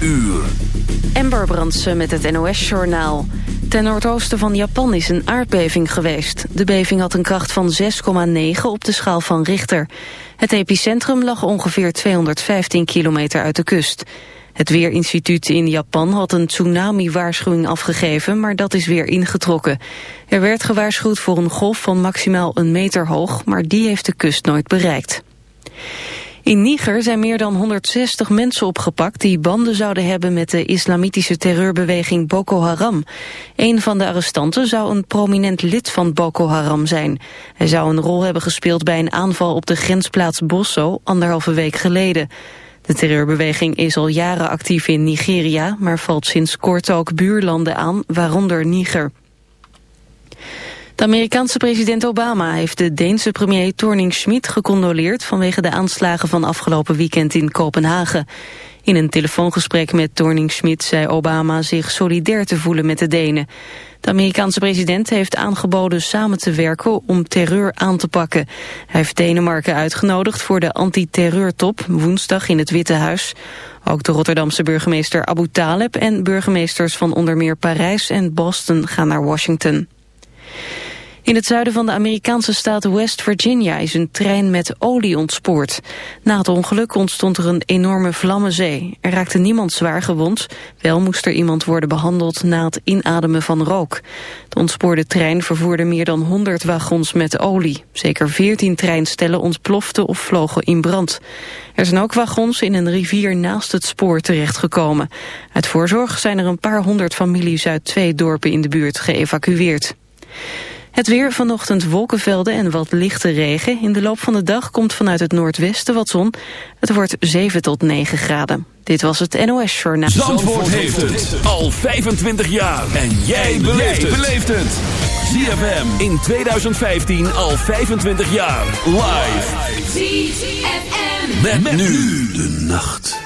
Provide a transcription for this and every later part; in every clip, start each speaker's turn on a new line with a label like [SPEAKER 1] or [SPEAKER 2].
[SPEAKER 1] uur.
[SPEAKER 2] Ember Brandsen met het NOS-journaal. Ten noordoosten van Japan is een aardbeving geweest. De beving had een kracht van 6,9 op de schaal van Richter. Het epicentrum lag ongeveer 215 kilometer uit de kust. Het Weerinstituut in Japan had een tsunami-waarschuwing afgegeven, maar dat is weer ingetrokken. Er werd gewaarschuwd voor een golf van maximaal een meter hoog, maar die heeft de kust nooit bereikt. In Niger zijn meer dan 160 mensen opgepakt die banden zouden hebben met de islamitische terreurbeweging Boko Haram. Een van de arrestanten zou een prominent lid van Boko Haram zijn. Hij zou een rol hebben gespeeld bij een aanval op de grensplaats Bosso anderhalve week geleden. De terreurbeweging is al jaren actief in Nigeria, maar valt sinds kort ook buurlanden aan, waaronder Niger. De Amerikaanse president Obama heeft de Deense premier Torning Schmidt gecondoleerd vanwege de aanslagen van afgelopen weekend in Kopenhagen. In een telefoongesprek met Torning Schmidt zei Obama zich solidair te voelen met de Denen. De Amerikaanse president heeft aangeboden samen te werken om terreur aan te pakken. Hij heeft Denemarken uitgenodigd voor de antiterreurtop woensdag in het Witte Huis. Ook de Rotterdamse burgemeester Abu Taleb en burgemeesters van onder meer Parijs en Boston gaan naar Washington. In het zuiden van de Amerikaanse staat West Virginia is een trein met olie ontspoord. Na het ongeluk ontstond er een enorme vlammenzee. Er raakte niemand zwaar gewond. Wel moest er iemand worden behandeld na het inademen van rook. De ontspoorde trein vervoerde meer dan 100 wagons met olie. Zeker 14 treinstellen ontploften of vlogen in brand. Er zijn ook wagons in een rivier naast het spoor terechtgekomen. Uit voorzorg zijn er een paar honderd families uit twee dorpen in de buurt geëvacueerd. Het weer vanochtend wolkenvelden en wat lichte regen. In de loop van de dag komt vanuit het noordwesten wat zon. Het wordt 7 tot 9 graden. Dit was het NOS Journaal.
[SPEAKER 1] Zandvoort, heeft het al 25 jaar. En jij beleeft het. ZFM in 2015 al 25 jaar. Live. ZFM. Met, met nu de nacht.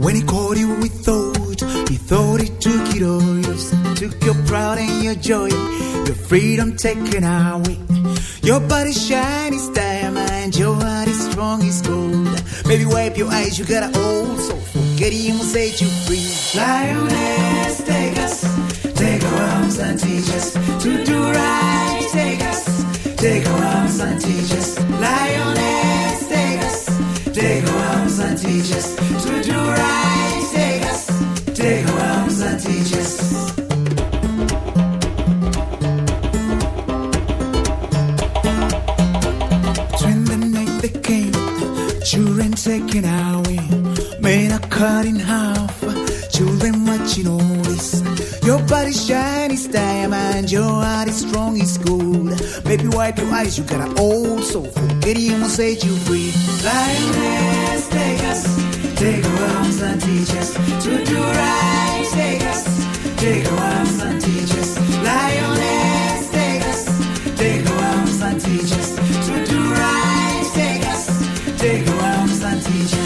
[SPEAKER 3] When he called you, we thought He thought he took it all. Took your pride and your joy. Your freedom taken away. Your body shiny, is and Your heart is strong, is gold. Maybe wipe your eyes, you got an old soul. Will set you free. Lioness, take us, take our arms and teach us to do right. Take us, take our arms and teach us. Lioness, take us, take our arms and teach us to do right. Take us, take our arms and teach us. Twin the night they came, children men are cut in half, children watching all this. Your body shine is diamond, your heart is strong is gold. Baby, wipe your eyes, you got an old soul. Forget him set you free. Lioness, take us, take our arms and teach us to do right. Take us, take our arms and teach us. Lioness, take us, take our arms and teach us to do right. Take us, take our arms and teach us.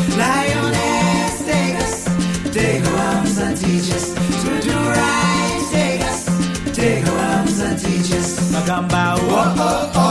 [SPEAKER 3] Us. Magamba, whoa, oh, oh,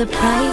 [SPEAKER 4] the price.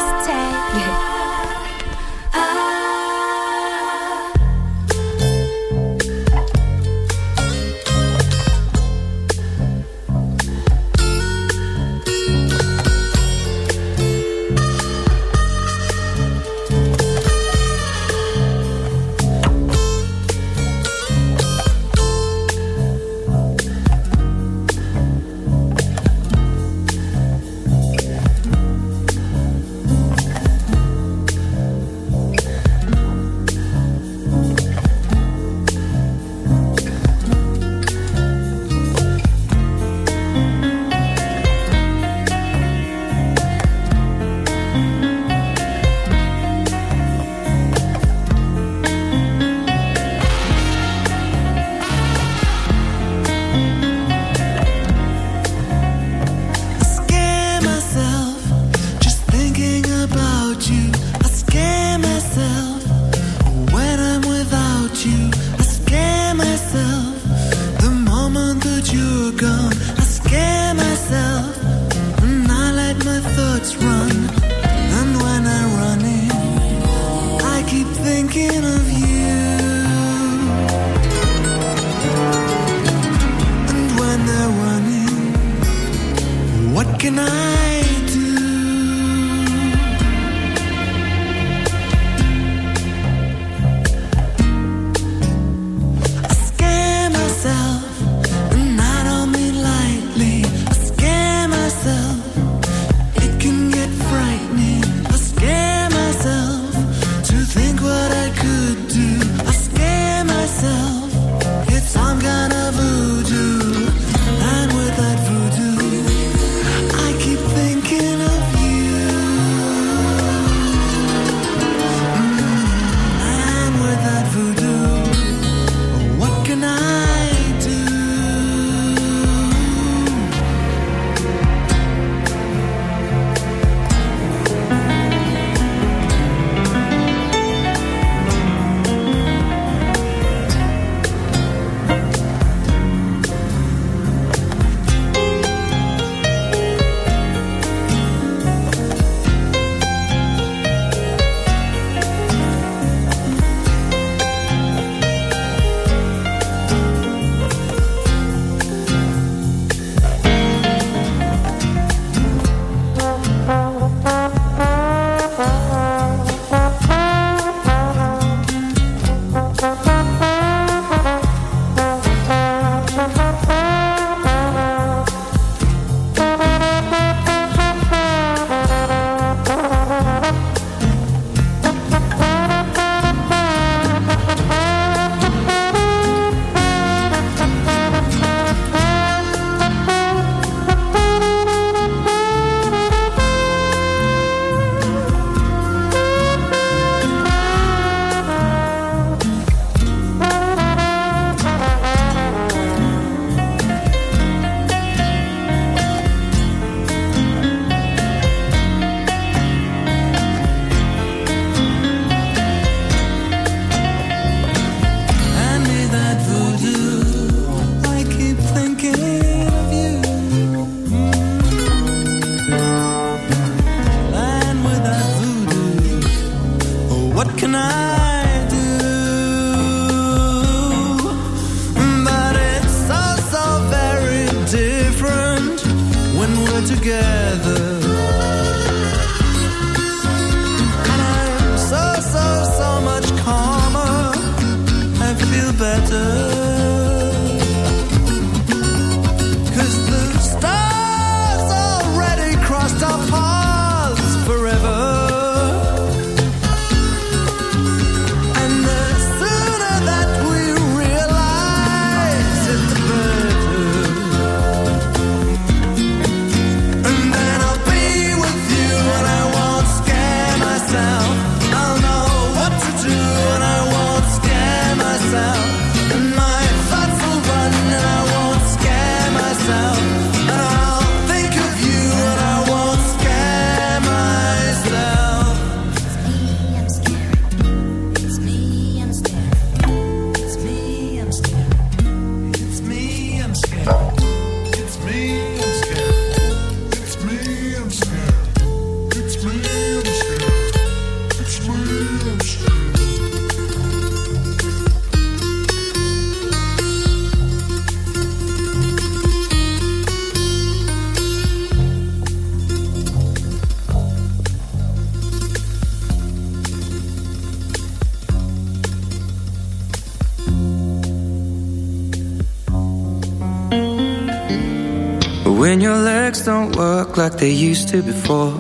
[SPEAKER 5] don't work like they used to before.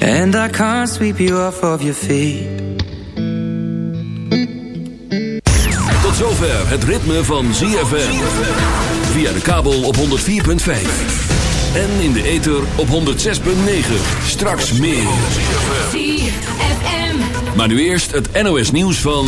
[SPEAKER 5] And I can't sweep you off of your feet.
[SPEAKER 6] Tot zover het ritme van ZFM Via de kabel op 104.5 En in de ether op 106.9 Straks meer.
[SPEAKER 1] ZFM
[SPEAKER 6] Maar nu eerst het NOS nieuws van...